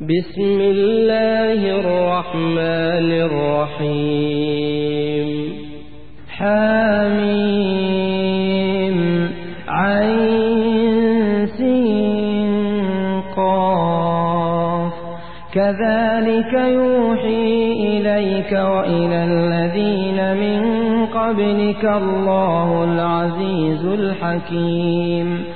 بسم الله الرحمن الرحيم حاميم عين قاف كذلك يوحي إليك وإلى الذين من قبلك الله العزيز الحكيم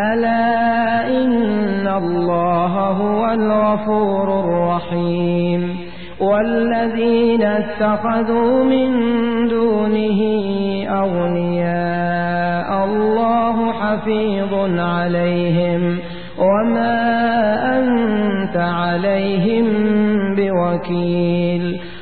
ألا إن الله هو الغفور الرحيم. والذين اتخذوا من دونه أولياء الله حفيظ عليهم. وما أنت عليهم بوكيل.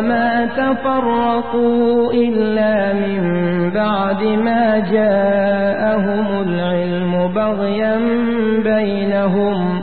وما تفرقوا إلا من بعد ما جاءهم العلم بغيا بينهم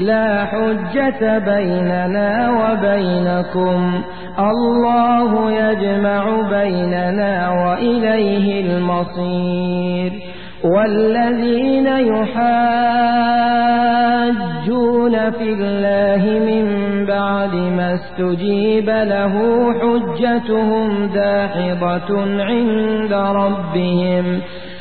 لا حجة بيننا وبينكم. الله يجمع بيننا وإليه المصير. والذين يحاجون في الله من بعد ما استجيب له حجتهم داحضة عند ربهم.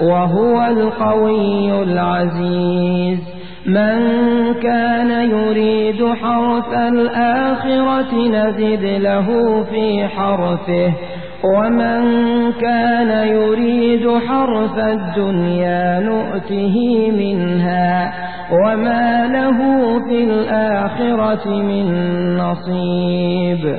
وهو القوي العزيز. من كان يريد حرث الآخرة نزد له في حرثه ومن كان يريد حرث الدنيا نؤته منها وما له في الآخرة من نصيب.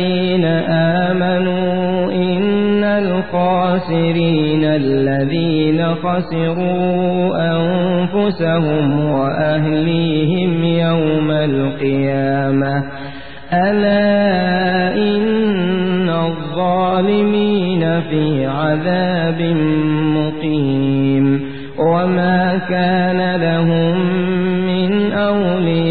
خسروا أنفسهم وأهليهم يوم القيامة. ألا إن الظالمين في عذاب مقيم. وما كان لهم من أولياء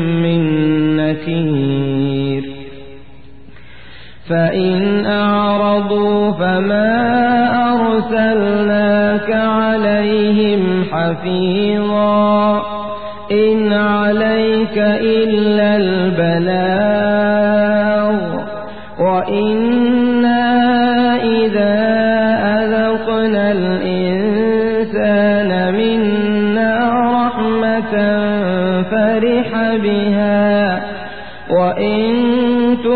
فإن أعرضوا فما أرسلناك عليهم حفيظا إن عليك إلا البلاغ وإنا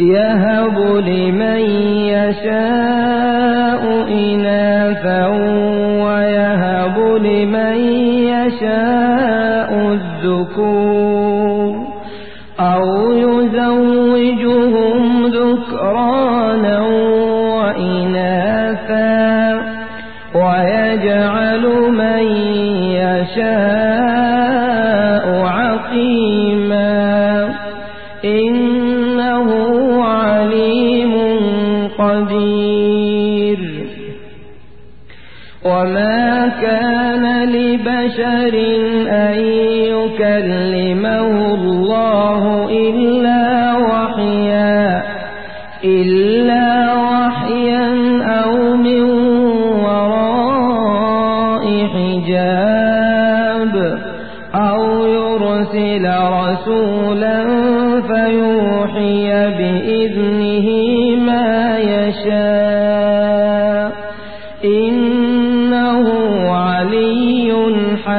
يهب لمن يشاء إناثا ويهب لمن يشاء الذكور أو يزوجهم ذكرانا وإناثا ويجعل من يشاء عقيما إنه وما كان لبشر أن يكلمه